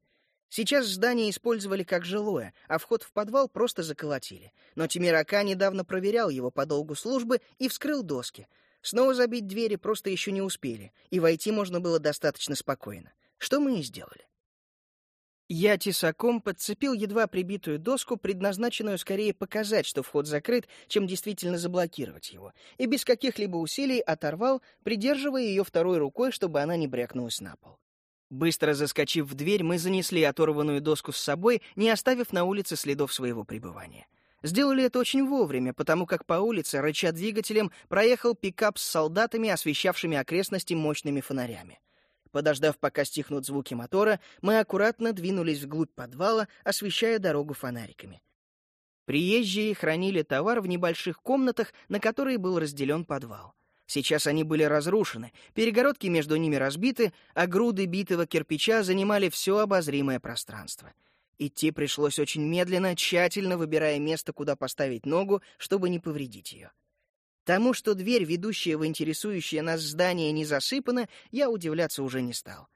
Сейчас здание использовали как жилое, а вход в подвал просто заколотили. Но Тимирака недавно проверял его по долгу службы и вскрыл доски. Снова забить двери просто еще не успели, и войти можно было достаточно спокойно. Что мы и сделали. Я тесаком подцепил едва прибитую доску, предназначенную скорее показать, что вход закрыт, чем действительно заблокировать его, и без каких-либо усилий оторвал, придерживая ее второй рукой, чтобы она не брякнулась на пол. Быстро заскочив в дверь, мы занесли оторванную доску с собой, не оставив на улице следов своего пребывания. Сделали это очень вовремя, потому как по улице, рыча двигателем, проехал пикап с солдатами, освещавшими окрестности мощными фонарями. Подождав, пока стихнут звуки мотора, мы аккуратно двинулись вглубь подвала, освещая дорогу фонариками. Приезжие хранили товар в небольших комнатах, на которые был разделен подвал. Сейчас они были разрушены, перегородки между ними разбиты, а груды битого кирпича занимали все обозримое пространство. Идти пришлось очень медленно, тщательно выбирая место, куда поставить ногу, чтобы не повредить ее. Тому, что дверь, ведущая в интересующее нас здание, не засыпана, я удивляться уже не стал.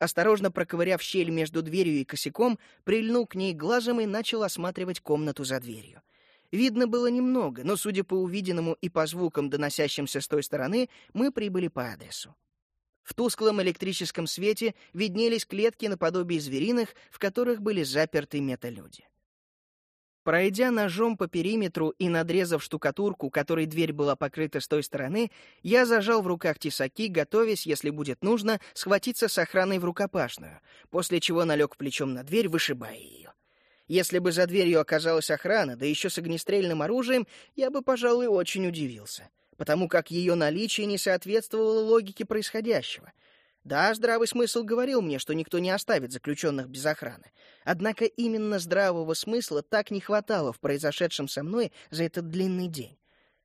Осторожно проковыряв щель между дверью и косяком, прильнул к ней глазом и начал осматривать комнату за дверью. Видно было немного, но, судя по увиденному и по звукам, доносящимся с той стороны, мы прибыли по адресу. В тусклом электрическом свете виднелись клетки наподобие звериных, в которых были заперты металюди. Пройдя ножом по периметру и надрезав штукатурку, которой дверь была покрыта с той стороны, я зажал в руках тесаки, готовясь, если будет нужно, схватиться с охраной в рукопашную, после чего налег плечом на дверь, вышибая ее. Если бы за дверью оказалась охрана, да еще с огнестрельным оружием, я бы, пожалуй, очень удивился, потому как ее наличие не соответствовало логике происходящего — да, здравый смысл говорил мне, что никто не оставит заключенных без охраны. Однако именно здравого смысла так не хватало в произошедшем со мной за этот длинный день.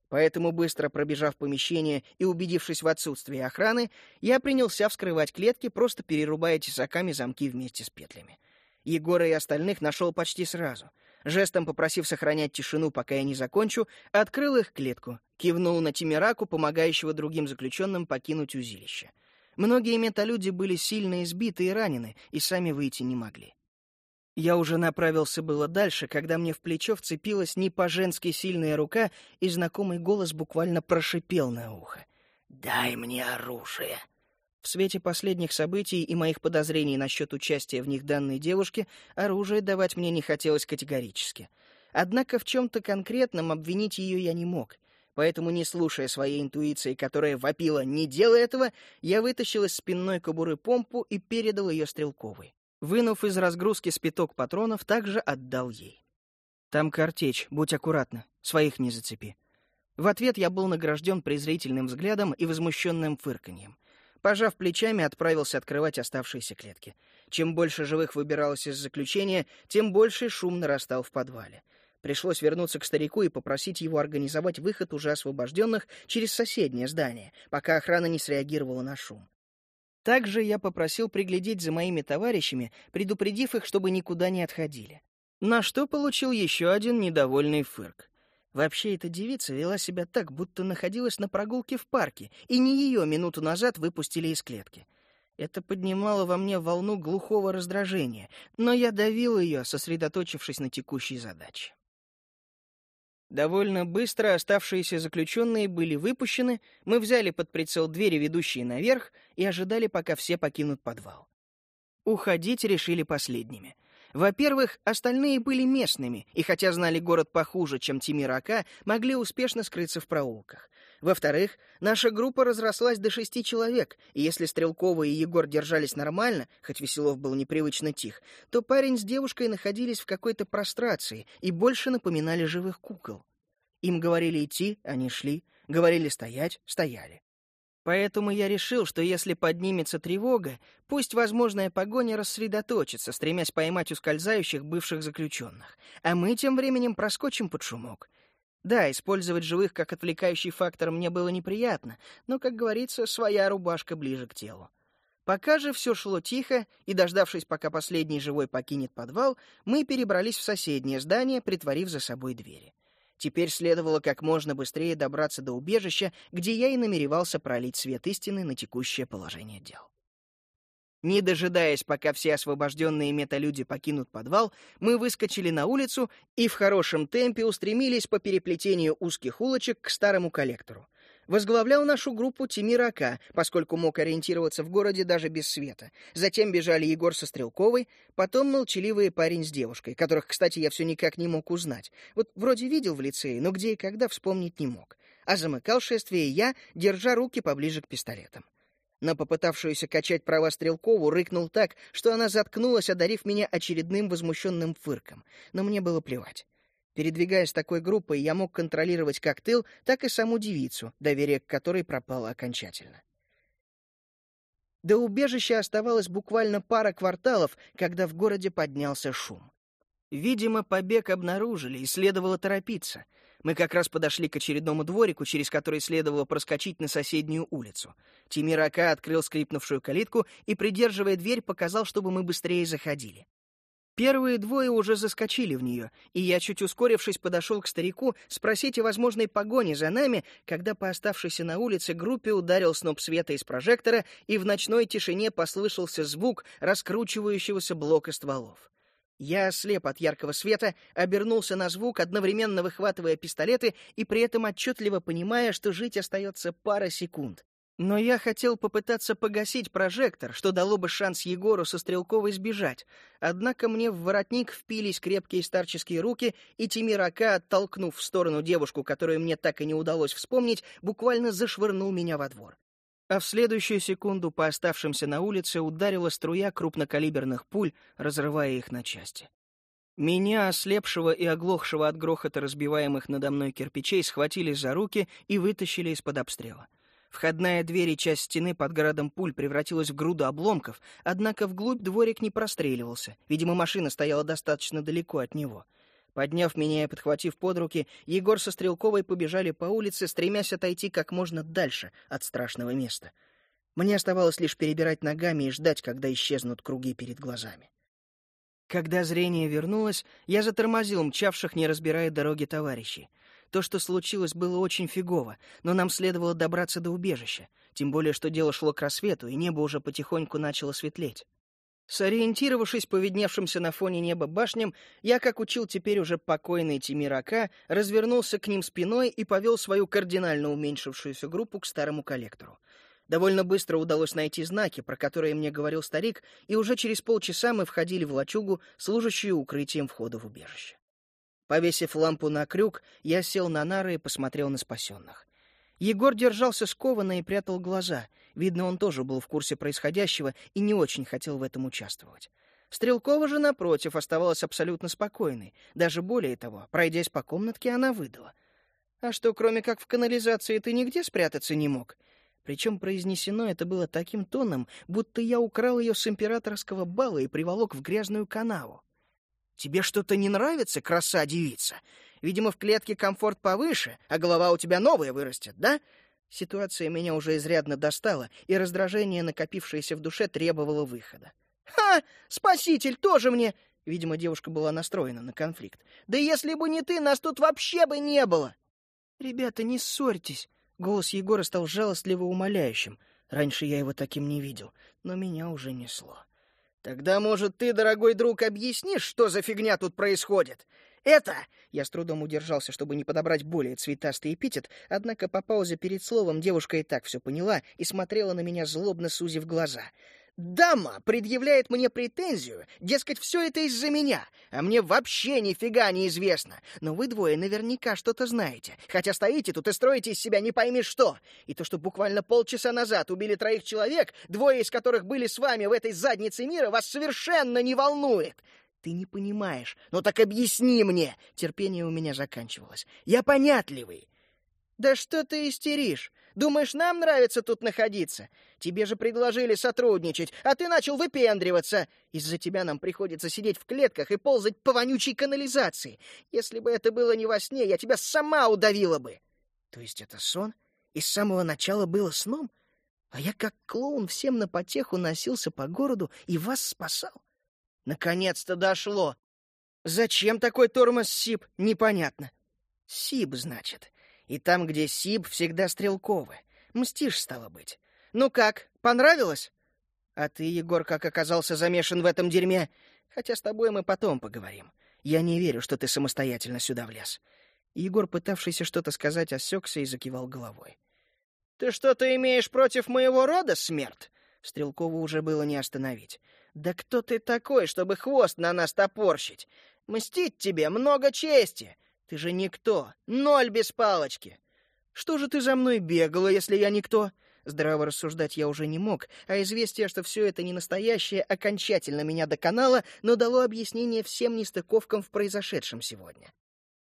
Поэтому, быстро пробежав помещение и убедившись в отсутствии охраны, я принялся вскрывать клетки, просто перерубая тесаками замки вместе с петлями. Егора и остальных нашел почти сразу. Жестом попросив сохранять тишину, пока я не закончу, открыл их клетку, кивнул на Тимираку, помогающего другим заключенным покинуть узилище. Многие металюди были сильно избиты и ранены, и сами выйти не могли. Я уже направился было дальше, когда мне в плечо вцепилась не по-женски сильная рука, и знакомый голос буквально прошипел на ухо. «Дай мне оружие!» В свете последних событий и моих подозрений насчет участия в них данной девушки оружие давать мне не хотелось категорически. Однако в чем-то конкретном обвинить ее я не мог — Поэтому, не слушая своей интуиции, которая вопила «не делай этого», я вытащил из спинной кобуры помпу и передал ее стрелковой. Вынув из разгрузки спиток патронов, также отдал ей. «Там картечь, будь аккуратна, своих не зацепи». В ответ я был награжден презрительным взглядом и возмущенным фырканьем. Пожав плечами, отправился открывать оставшиеся клетки. Чем больше живых выбиралось из заключения, тем больше шум нарастал в подвале. Пришлось вернуться к старику и попросить его организовать выход уже освобожденных через соседнее здание, пока охрана не среагировала на шум. Также я попросил приглядеть за моими товарищами, предупредив их, чтобы никуда не отходили. На что получил еще один недовольный фырк. Вообще эта девица вела себя так, будто находилась на прогулке в парке, и не ее минуту назад выпустили из клетки. Это поднимало во мне волну глухого раздражения, но я давил ее, сосредоточившись на текущей задаче. Довольно быстро оставшиеся заключенные были выпущены, мы взяли под прицел двери, ведущие наверх, и ожидали, пока все покинут подвал. Уходить решили последними. Во-первых, остальные были местными, и хотя знали город похуже, чем Тимирака, могли успешно скрыться в проулках. Во-вторых, наша группа разрослась до шести человек, и если Стрелкова и Егор держались нормально, хоть Веселов был непривычно тих, то парень с девушкой находились в какой-то прострации и больше напоминали живых кукол. Им говорили идти, они шли, говорили стоять, стояли. Поэтому я решил, что если поднимется тревога, пусть возможная погоня рассредоточится, стремясь поймать ускользающих бывших заключенных, а мы тем временем проскочим под шумок. Да, использовать живых как отвлекающий фактор мне было неприятно, но, как говорится, своя рубашка ближе к телу. Пока же все шло тихо, и, дождавшись, пока последний живой покинет подвал, мы перебрались в соседнее здание, притворив за собой двери. Теперь следовало как можно быстрее добраться до убежища, где я и намеревался пролить свет истины на текущее положение дел. Не дожидаясь, пока все освобожденные металюди покинут подвал, мы выскочили на улицу и в хорошем темпе устремились по переплетению узких улочек к старому коллектору. Возглавлял нашу группу Тимир Ака, поскольку мог ориентироваться в городе даже без света. Затем бежали Егор со Стрелковой, потом молчаливый парень с девушкой, которых, кстати, я все никак не мог узнать. Вот вроде видел в лицее, но где и когда вспомнить не мог. А замыкал шествие я, держа руки поближе к пистолетам. На попытавшуюся качать права Стрелкову рыкнул так, что она заткнулась, одарив меня очередным возмущенным фырком. Но мне было плевать. Передвигаясь такой группой, я мог контролировать как тыл, так и саму девицу, доверие к которой пропало окончательно. До убежища оставалось буквально пара кварталов, когда в городе поднялся шум. Видимо, побег обнаружили, и следовало торопиться. Мы как раз подошли к очередному дворику, через который следовало проскочить на соседнюю улицу. Тимир Ака открыл скрипнувшую калитку и, придерживая дверь, показал, чтобы мы быстрее заходили. Первые двое уже заскочили в нее, и я, чуть ускорившись, подошел к старику спросить о возможной погоне за нами, когда по оставшейся на улице группе ударил сноп света из прожектора, и в ночной тишине послышался звук раскручивающегося блока стволов. Я, ослеп от яркого света, обернулся на звук, одновременно выхватывая пистолеты и при этом отчетливо понимая, что жить остается пара секунд. Но я хотел попытаться погасить прожектор, что дало бы шанс Егору со Стрелковой сбежать. Однако мне в воротник впились крепкие старческие руки, и Тимир Ака, оттолкнув в сторону девушку, которую мне так и не удалось вспомнить, буквально зашвырнул меня во двор. А в следующую секунду по оставшимся на улице ударила струя крупнокалиберных пуль, разрывая их на части. Меня, ослепшего и оглохшего от грохота разбиваемых надо мной кирпичей, схватили за руки и вытащили из-под обстрела. Входная дверь и часть стены под городом пуль превратилась в груду обломков, однако вглубь дворик не простреливался. Видимо, машина стояла достаточно далеко от него. Подняв меня и подхватив под руки, Егор со Стрелковой побежали по улице, стремясь отойти как можно дальше от страшного места. Мне оставалось лишь перебирать ногами и ждать, когда исчезнут круги перед глазами. Когда зрение вернулось, я затормозил мчавших, не разбирая дороги товарищей. То, что случилось, было очень фигово, но нам следовало добраться до убежища, тем более, что дело шло к рассвету, и небо уже потихоньку начало светлеть. Сориентировавшись по видневшимся на фоне неба башням, я, как учил теперь уже покойный Тимирака, развернулся к ним спиной и повел свою кардинально уменьшившуюся группу к старому коллектору. Довольно быстро удалось найти знаки, про которые мне говорил старик, и уже через полчаса мы входили в лачугу, служащую укрытием входа в убежище. Повесив лампу на крюк, я сел на нары и посмотрел на спасенных. Егор держался скованно и прятал глаза. Видно, он тоже был в курсе происходящего и не очень хотел в этом участвовать. Стрелкова же, напротив, оставалась абсолютно спокойной. Даже более того, пройдясь по комнатке, она выдала. «А что, кроме как в канализации, ты нигде спрятаться не мог?» Причем произнесено это было таким тоном, будто я украл ее с императорского бала и приволок в грязную канаву. Тебе что-то не нравится, краса девица? Видимо, в клетке комфорт повыше, а голова у тебя новая вырастет, да? Ситуация меня уже изрядно достала, и раздражение, накопившееся в душе, требовало выхода. «Ха! Спаситель тоже мне!» Видимо, девушка была настроена на конфликт. «Да если бы не ты, нас тут вообще бы не было!» «Ребята, не ссорьтесь!» Голос Егора стал жалостливо умоляющим. Раньше я его таким не видел, но меня уже несло. Тогда, может, ты, дорогой друг, объяснишь, что за фигня тут происходит? Это... Я с трудом удержался, чтобы не подобрать более цветастый эпитет, однако по паузе перед словом девушка и так все поняла и смотрела на меня злобно сузив глаза. Дама предъявляет мне претензию, дескать, все это из-за меня, а мне вообще нифига не известно. Но вы двое наверняка что-то знаете, хотя стоите тут и строите из себя не пойми что. И то, что буквально полчаса назад убили троих человек, двое из которых были с вами в этой заднице мира, вас совершенно не волнует. Ты не понимаешь. Ну так объясни мне. Терпение у меня заканчивалось. Я понятливый. Да что ты истеришь? Думаешь, нам нравится тут находиться? Тебе же предложили сотрудничать, а ты начал выпендриваться. Из-за тебя нам приходится сидеть в клетках и ползать по вонючей канализации. Если бы это было не во сне, я тебя сама удавила бы. То есть это сон? И с самого начала было сном? А я как клоун всем на потеху носился по городу и вас спасал? Наконец-то дошло. Зачем такой тормоз СИП, непонятно. СИП, значит. И там, где Сиб, всегда стрелковы. Мстишь, стало быть. Ну как, понравилось? А ты, Егор, как оказался замешан в этом дерьме? Хотя с тобой мы потом поговорим. Я не верю, что ты самостоятельно сюда влез. Егор, пытавшийся что-то сказать, осекся и закивал головой. «Ты что-то имеешь против моего рода, смерть?» Стрелкову уже было не остановить. «Да кто ты такой, чтобы хвост на нас топорщить? Мстить тебе много чести. Ты же никто, ноль без палочки. Что же ты за мной бегала, если я никто? Здраво рассуждать я уже не мог, а известие, что все это не настоящее, окончательно меня доконало, но дало объяснение всем нестыковкам в произошедшем сегодня.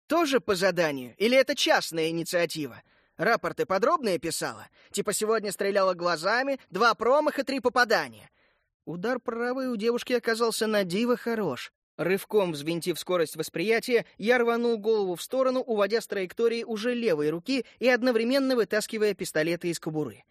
Тоже по заданию? Или это частная инициатива? Рапорты подробные писала? Типа сегодня стреляла глазами, два промаха, три попадания. Удар правой у девушки оказался на диво хорош. Рывком взвинтив скорость восприятия, я рванул голову в сторону, уводя с траектории уже левой руки и одновременно вытаскивая пистолеты из кобуры.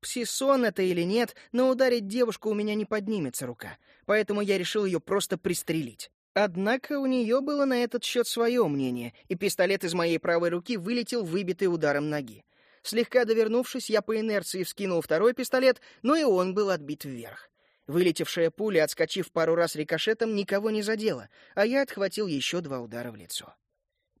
Псисон это или нет, но ударить девушку у меня не поднимется рука, поэтому я решил ее просто пристрелить. Однако у нее было на этот счет свое мнение, и пистолет из моей правой руки вылетел, выбитый ударом ноги. Слегка довернувшись, я по инерции вскинул второй пистолет, но и он был отбит вверх. Вылетевшая пуля, отскочив пару раз рикошетом, никого не задела, а я отхватил еще два удара в лицо.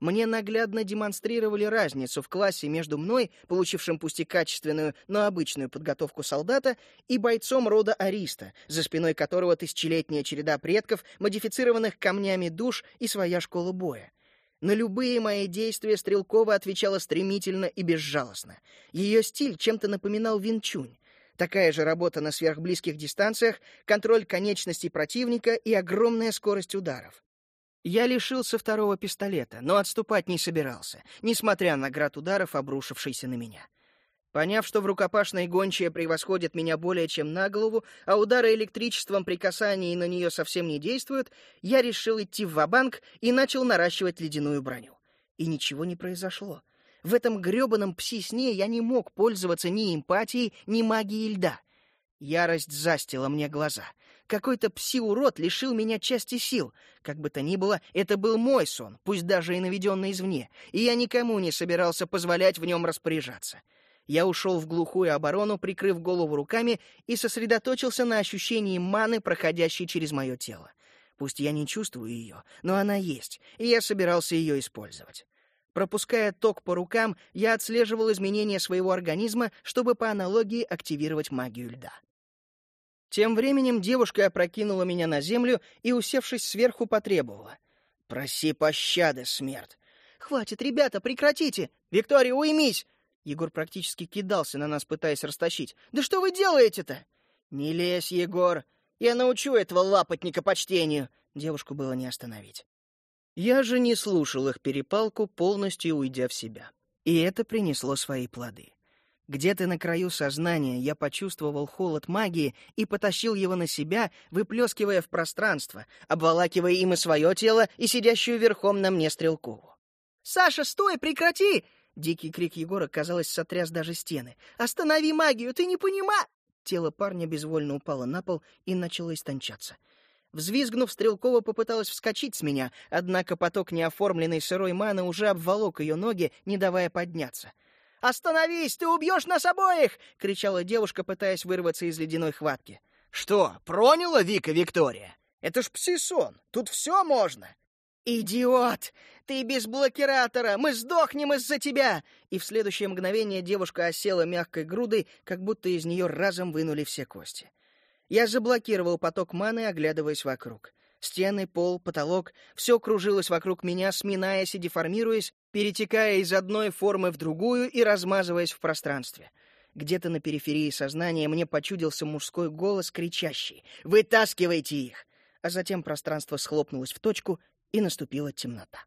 Мне наглядно демонстрировали разницу в классе между мной, получившим пусть и качественную, но обычную подготовку солдата, и бойцом рода Ариста, за спиной которого тысячелетняя череда предков, модифицированных камнями душ и своя школа боя. На любые мои действия Стрелкова отвечала стремительно и безжалостно. Ее стиль чем-то напоминал Винчунь. Такая же работа на сверхблизких дистанциях, контроль конечностей противника и огромная скорость ударов. Я лишился второго пистолета, но отступать не собирался, несмотря на град ударов, обрушившийся на меня. Поняв, что в рукопашной гончая превосходит меня более чем на голову, а удары электричеством при касании на нее совсем не действуют, я решил идти в ва-банк и начал наращивать ледяную броню. И ничего не произошло. В этом грёбаном пси-сне я не мог пользоваться ни эмпатией, ни магией льда. Ярость застила мне глаза. Какой-то пси-урод лишил меня части сил. Как бы то ни было, это был мой сон, пусть даже и наведенный извне, и я никому не собирался позволять в нем распоряжаться. Я ушел в глухую оборону, прикрыв голову руками, и сосредоточился на ощущении маны, проходящей через мое тело. Пусть я не чувствую ее, но она есть, и я собирался ее использовать. Пропуская ток по рукам, я отслеживал изменения своего организма, чтобы по аналогии активировать магию льда. Тем временем девушка опрокинула меня на землю и, усевшись сверху, потребовала. «Проси пощады, смерть!» «Хватит, ребята, прекратите! Виктория, уймись!» Егор практически кидался на нас, пытаясь растащить. «Да что вы делаете-то?» «Не лезь, Егор! Я научу этого лапотника почтению!» Девушку было не остановить. Я же не слушал их перепалку, полностью уйдя в себя. И это принесло свои плоды. Где-то на краю сознания я почувствовал холод магии и потащил его на себя, выплескивая в пространство, обволакивая им и свое тело, и сидящую верхом на мне Стрелкову. «Саша, стой, прекрати!» Дикий крик Егора, казалось, сотряс даже стены. «Останови магию, ты не понима...» Тело парня безвольно упало на пол и начало истончаться. Взвизгнув, Стрелкова попыталась вскочить с меня, однако поток неоформленной сырой маны уже обволок ее ноги, не давая подняться. «Остановись! Ты убьешь нас обоих!» — кричала девушка, пытаясь вырваться из ледяной хватки. «Что, проняла Вика Виктория? Это ж пси-сон, тут все можно!» «Идиот! Ты без блокиратора! Мы сдохнем из-за тебя!» И в следующее мгновение девушка осела мягкой грудой, как будто из нее разом вынули все кости. Я заблокировал поток маны, оглядываясь вокруг. Стены, пол, потолок — все кружилось вокруг меня, сминаясь и деформируясь, перетекая из одной формы в другую и размазываясь в пространстве. Где-то на периферии сознания мне почудился мужской голос, кричащий «Вытаскивайте их!» А затем пространство схлопнулось в точку, и наступила темнота.